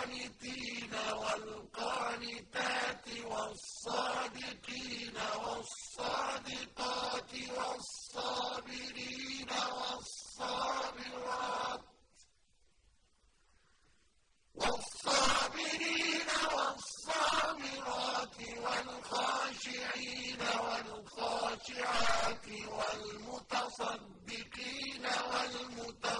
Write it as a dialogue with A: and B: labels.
A: القانتين والقانتات والصادقين والصادقات والصابرين والصابرات والصابرين والصابرات والخاشعين والخاشعات والمتصدقين والمتصدقين